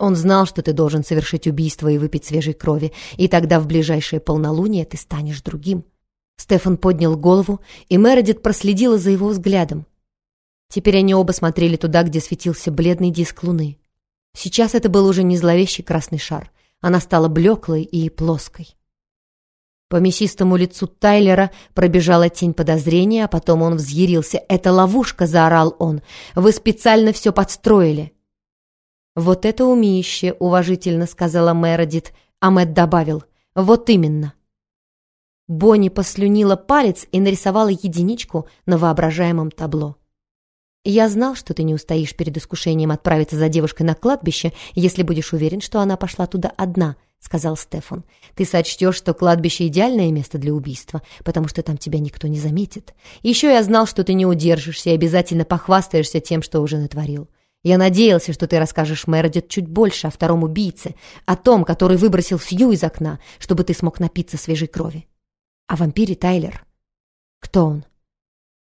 Он знал, что ты должен совершить убийство и выпить свежей крови, и тогда в ближайшее полнолуние ты станешь другим. Стефан поднял голову, и Мередит проследила за его взглядом. Теперь они оба смотрели туда, где светился бледный диск луны. Сейчас это был уже не зловещий красный шар. Она стала блеклой и плоской. По мясистому лицу Тайлера пробежала тень подозрения, а потом он взъярился. «Это ловушка!» — заорал он. «Вы специально все подстроили!» «Вот это умище!» — уважительно сказала Мередит, а Мэтт добавил. «Вот именно!» Бонни послюнила палец и нарисовала единичку на воображаемом табло. «Я знал, что ты не устоишь перед искушением отправиться за девушкой на кладбище, если будешь уверен, что она пошла туда одна», — сказал Стефан. «Ты сочтешь, что кладбище — идеальное место для убийства, потому что там тебя никто не заметит. Еще я знал, что ты не удержишься и обязательно похвастаешься тем, что уже натворил. Я надеялся, что ты расскажешь Мередит чуть больше о втором убийце, о том, который выбросил Сью из окна, чтобы ты смог напиться свежей крови. О вампире Тайлер. Кто он?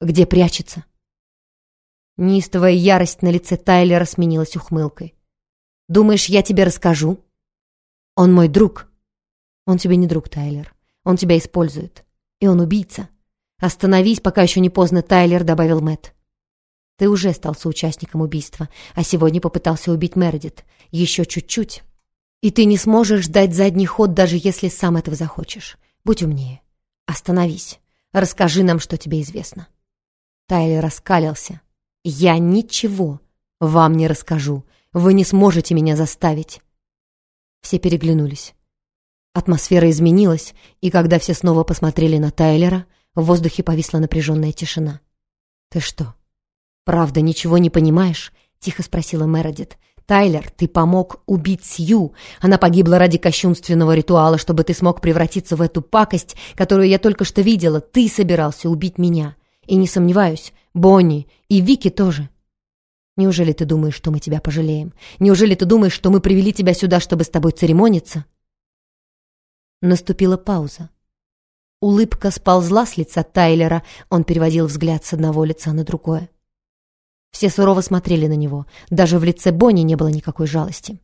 Где прячется?» Неистовая ярость на лице Тайлера сменилась ухмылкой. «Думаешь, я тебе расскажу?» «Он мой друг». «Он тебе не друг, Тайлер. Он тебя использует. И он убийца. Остановись, пока еще не поздно, Тайлер», — добавил Мэтт. «Ты уже стал соучастником убийства, а сегодня попытался убить Мередит. Еще чуть-чуть. И ты не сможешь дать задний ход, даже если сам этого захочешь. Будь умнее. Остановись. Расскажи нам, что тебе известно». Тайлер раскалился. «Я ничего вам не расскажу. Вы не сможете меня заставить». Все переглянулись. Атмосфера изменилась, и когда все снова посмотрели на Тайлера, в воздухе повисла напряженная тишина. «Ты что, правда ничего не понимаешь?» — тихо спросила Мередит. «Тайлер, ты помог убить Сью. Она погибла ради кощунственного ритуала, чтобы ты смог превратиться в эту пакость, которую я только что видела. Ты собирался убить меня. И не сомневаюсь, Бонни и Вики тоже. Неужели ты думаешь, что мы тебя пожалеем? Неужели ты думаешь, что мы привели тебя сюда, чтобы с тобой церемониться?» Наступила пауза. Улыбка сползла с лица Тайлера, он переводил взгляд с одного лица на другое. Все сурово смотрели на него, даже в лице Бонни не было никакой жалости.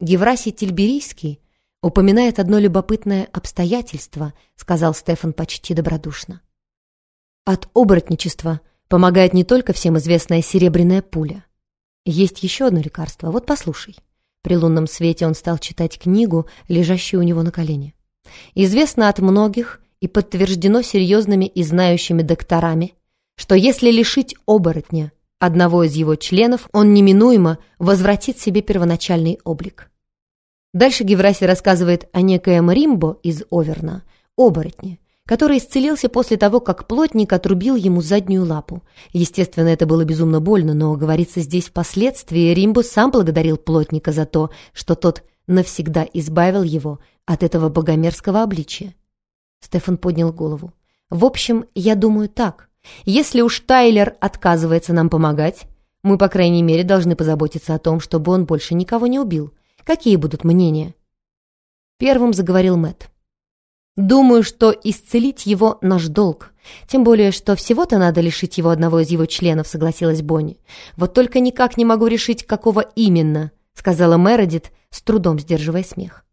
Геврасий Тильберийский упоминает одно любопытное обстоятельство, сказал Стефан почти добродушно. От оборотничества помогает не только всем известная серебряная пуля. Есть еще одно лекарство, вот послушай. При лунном свете он стал читать книгу, лежащую у него на колене. Известно от многих и подтверждено серьезными и знающими докторами, что если лишить оборотня одного из его членов, он неминуемо возвратит себе первоначальный облик. Дальше Геврасий рассказывает о некоем Римбо из Оверна, оборотне, который исцелился после того, как плотник отрубил ему заднюю лапу. Естественно, это было безумно больно, но, говорится здесь впоследствии, Римбо сам благодарил плотника за то, что тот навсегда избавил его от этого богомерзкого обличия. Стефан поднял голову. «В общем, я думаю так. Если уж Тайлер отказывается нам помогать, мы, по крайней мере, должны позаботиться о том, чтобы он больше никого не убил. Какие будут мнения?» Первым заговорил Мэтт. Думаю, что исцелить его наш долг. Тем более, что всего-то надо лишить его одного из его членов, согласилась Бонни. Вот только никак не могу решить, какого именно, сказала Мередит, с трудом сдерживая смех.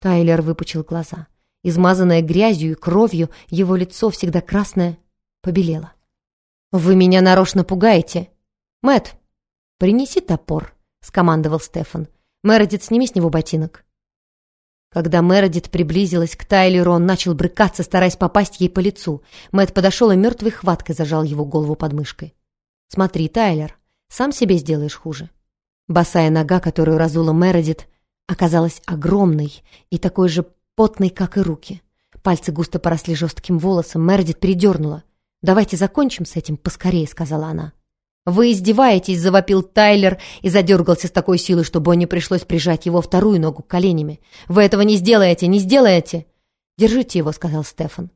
Тайлер выпучил глаза. Измазанное грязью и кровью, его лицо, всегда красное, побелело. «Вы меня нарочно пугаете!» Мэт, принеси топор», — скомандовал Стефан. «Мередит, сними с него ботинок». Когда Мередит приблизилась к Тайлеру, он начал брыкаться, стараясь попасть ей по лицу. Мэт подошел и мертвой хваткой зажал его голову под мышкой. «Смотри, Тайлер, сам себе сделаешь хуже». Босая нога, которую разула Мередит, оказалась огромной и такой же потной, как и руки. Пальцы густо поросли жестким волосом, Мередит передернула. «Давайте закончим с этим поскорее», — сказала она. «Вы издеваетесь!» — завопил Тайлер и задергался с такой силой, что Бонни пришлось прижать его вторую ногу коленями. «Вы этого не сделаете! Не сделаете!» «Держите его!» — сказал Стефан.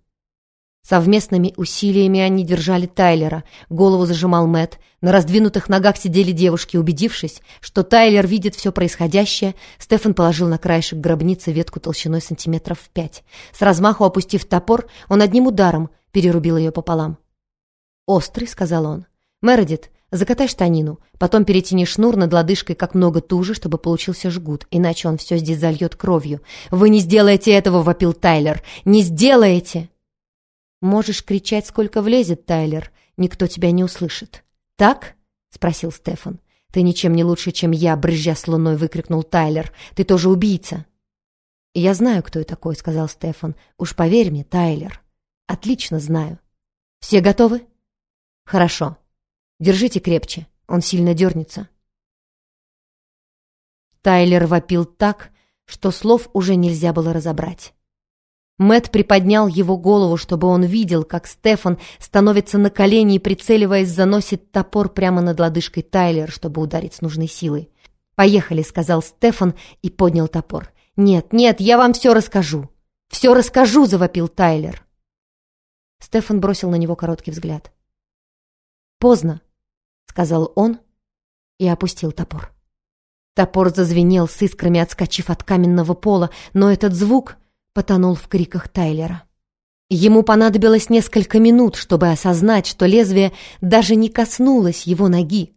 Совместными усилиями они держали Тайлера. Голову зажимал Мэт. На раздвинутых ногах сидели девушки. Убедившись, что Тайлер видит все происходящее, Стефан положил на краешек гробницы ветку толщиной сантиметров в пять. С размаху опустив топор, он одним ударом перерубил ее пополам. «Острый», — сказал он. «Мередит, Закатай штанину, потом перетяни шнур над лодыжкой как много туже, чтобы получился жгут, иначе он все здесь зальет кровью. «Вы не сделаете этого!» — вопил Тайлер. «Не сделаете!» «Можешь кричать, сколько влезет, Тайлер. Никто тебя не услышит. Так?» — спросил Стефан. «Ты ничем не лучше, чем я, брызжа с луной!» — выкрикнул Тайлер. «Ты тоже убийца!» «Я знаю, кто я такой», — сказал Стефан. «Уж поверь мне, Тайлер. Отлично знаю. Все готовы?» «Хорошо. Держите крепче, он сильно дернется». Тайлер вопил так, что слов уже нельзя было разобрать. Мэт приподнял его голову, чтобы он видел, как Стефан становится на колени и, прицеливаясь, заносит топор прямо над лодыжкой Тайлер, чтобы ударить с нужной силой. «Поехали», — сказал Стефан и поднял топор. «Нет, нет, я вам все расскажу! Все расскажу!» — завопил Тайлер. Стефан бросил на него короткий взгляд. «Поздно», — сказал он и опустил топор. Топор зазвенел с искрами, отскочив от каменного пола, но этот звук потонул в криках Тайлера. Ему понадобилось несколько минут, чтобы осознать, что лезвие даже не коснулось его ноги.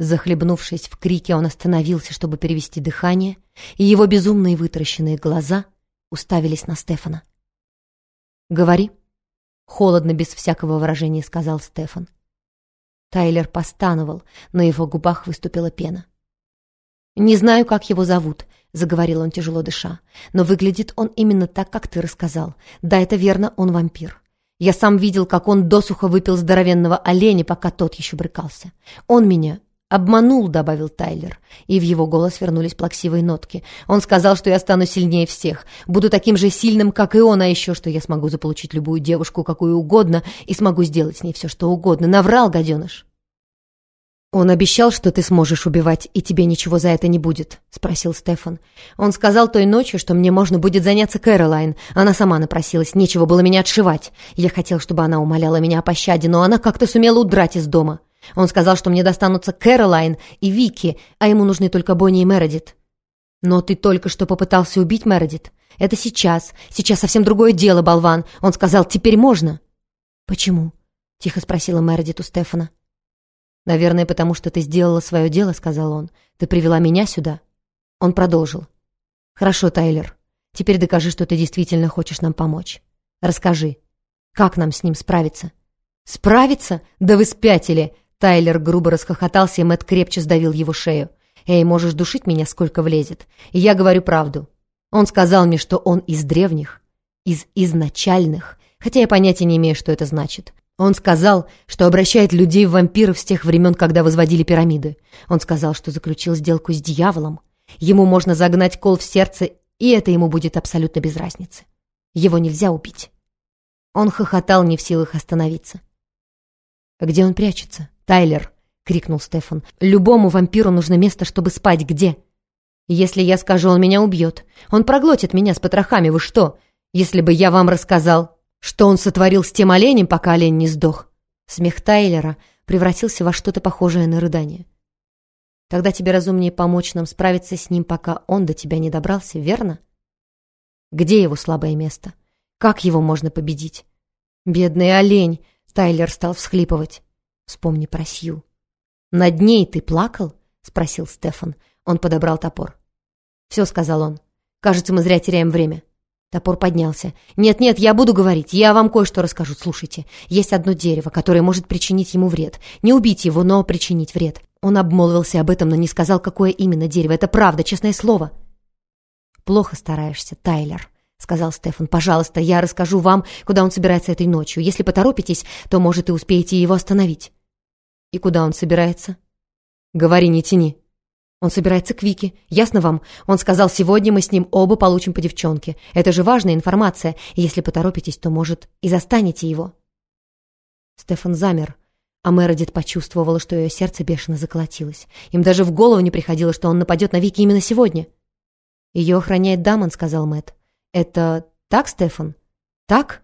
Захлебнувшись в крике, он остановился, чтобы перевести дыхание, и его безумные вытаращенные глаза уставились на Стефана. «Говори», — холодно, без всякого выражения сказал Стефан. Тайлер постановал, на его губах выступила пена. «Не знаю, как его зовут», — заговорил он, тяжело дыша. «Но выглядит он именно так, как ты рассказал. Да, это верно, он вампир. Я сам видел, как он досуха выпил здоровенного оленя, пока тот еще брыкался. Он меня «Обманул», — добавил Тайлер, и в его голос вернулись плаксивые нотки. «Он сказал, что я стану сильнее всех, буду таким же сильным, как и он, а еще, что я смогу заполучить любую девушку, какую угодно, и смогу сделать с ней все, что угодно. Наврал, гаденыш!» «Он обещал, что ты сможешь убивать, и тебе ничего за это не будет?» — спросил Стефан. «Он сказал той ночью, что мне можно будет заняться Кэролайн. Она сама напросилась, нечего было меня отшивать. Я хотел, чтобы она умоляла меня о пощаде, но она как-то сумела удрать из дома. Он сказал, что мне достанутся Кэролайн и Вики, а ему нужны только Бонни и Мередит. Но ты только что попытался убить Мередит. Это сейчас. Сейчас совсем другое дело, болван. Он сказал, теперь можно. Почему? Тихо спросила Мередит у Стефана. «Наверное, потому что ты сделала свое дело», — сказал он. «Ты привела меня сюда». Он продолжил. «Хорошо, Тайлер. Теперь докажи, что ты действительно хочешь нам помочь. Расскажи, как нам с ним справиться?» «Справиться? Да вы спятили!» Тайлер грубо расхохотался, и Мэтт крепче сдавил его шею. «Эй, можешь душить меня, сколько влезет. И я говорю правду. Он сказал мне, что он из древних, из изначальных, хотя я понятия не имею, что это значит. Он сказал, что обращает людей в вампиров с тех времен, когда возводили пирамиды. Он сказал, что заключил сделку с дьяволом. Ему можно загнать кол в сердце, и это ему будет абсолютно без разницы. Его нельзя убить». Он хохотал, не в силах остановиться. «Где он прячется?» «Тайлер!» — крикнул Стефан. «Любому вампиру нужно место, чтобы спать. Где?» «Если я скажу, он меня убьет. Он проглотит меня с потрохами. Вы что? Если бы я вам рассказал, что он сотворил с тем оленем, пока олень не сдох?» Смех Тайлера превратился во что-то похожее на рыдание. «Тогда тебе разумнее помочь нам справиться с ним, пока он до тебя не добрался, верно? Где его слабое место? Как его можно победить?» «Бедный олень!» — Тайлер стал всхлипывать. Вспомни про Сью. «Над ней ты плакал?» — спросил Стефан. Он подобрал топор. «Все», — сказал он. «Кажется, мы зря теряем время». Топор поднялся. «Нет-нет, я буду говорить. Я вам кое-что расскажу. Слушайте. Есть одно дерево, которое может причинить ему вред. Не убить его, но причинить вред. Он обмолвился об этом, но не сказал, какое именно дерево. Это правда, честное слово». «Плохо стараешься, Тайлер», — сказал Стефан. «Пожалуйста, я расскажу вам, куда он собирается этой ночью. Если поторопитесь, то, может, и успеете его остановить». «И куда он собирается?» «Говори, не тяни». «Он собирается к Вике. Ясно вам? Он сказал, сегодня мы с ним оба получим по девчонке. Это же важная информация. Если поторопитесь, то, может, и застанете его». Стефан замер, а Мередит почувствовала, что ее сердце бешено заколотилось. Им даже в голову не приходило, что он нападет на Вики именно сегодня. «Ее охраняет Дамон», — сказал Мэтт. «Это так, Стефан? Так?»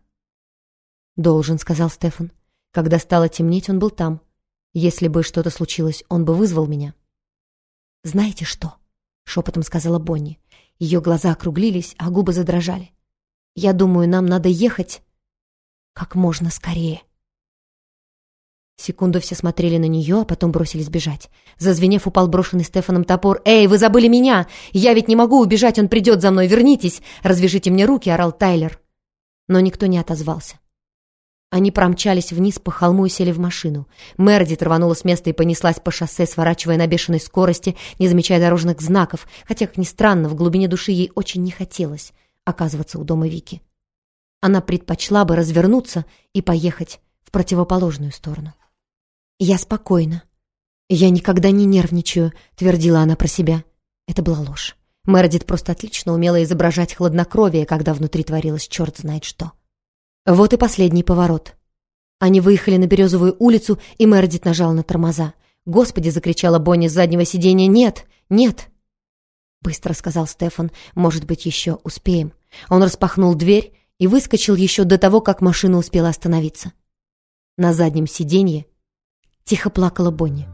«Должен», — сказал Стефан. Когда стало темнеть, он был там. Если бы что-то случилось, он бы вызвал меня. «Знаете что?» — шепотом сказала Бонни. Ее глаза округлились, а губы задрожали. «Я думаю, нам надо ехать как можно скорее». Секунду все смотрели на нее, а потом бросились бежать. Зазвенев, упал брошенный Стефаном топор. «Эй, вы забыли меня! Я ведь не могу убежать, он придет за мной! Вернитесь! Развяжите мне руки!» — орал Тайлер. Но никто не отозвался. Они промчались вниз по холму и сели в машину. Мердит рванула с места и понеслась по шоссе, сворачивая на бешеной скорости, не замечая дорожных знаков, хотя, как ни странно, в глубине души ей очень не хотелось оказываться у дома Вики. Она предпочла бы развернуться и поехать в противоположную сторону. «Я спокойна. Я никогда не нервничаю», — твердила она про себя. Это была ложь. Мердит просто отлично умела изображать хладнокровие, когда внутри творилось черт знает что. Вот и последний поворот. Они выехали на Березовую улицу, и Мердит нажал на тормоза. «Господи!» — закричала Бонни с заднего сиденья. «Нет! Нет!» Быстро сказал Стефан. «Может быть, еще успеем». Он распахнул дверь и выскочил еще до того, как машина успела остановиться. На заднем сиденье тихо плакала Бонни.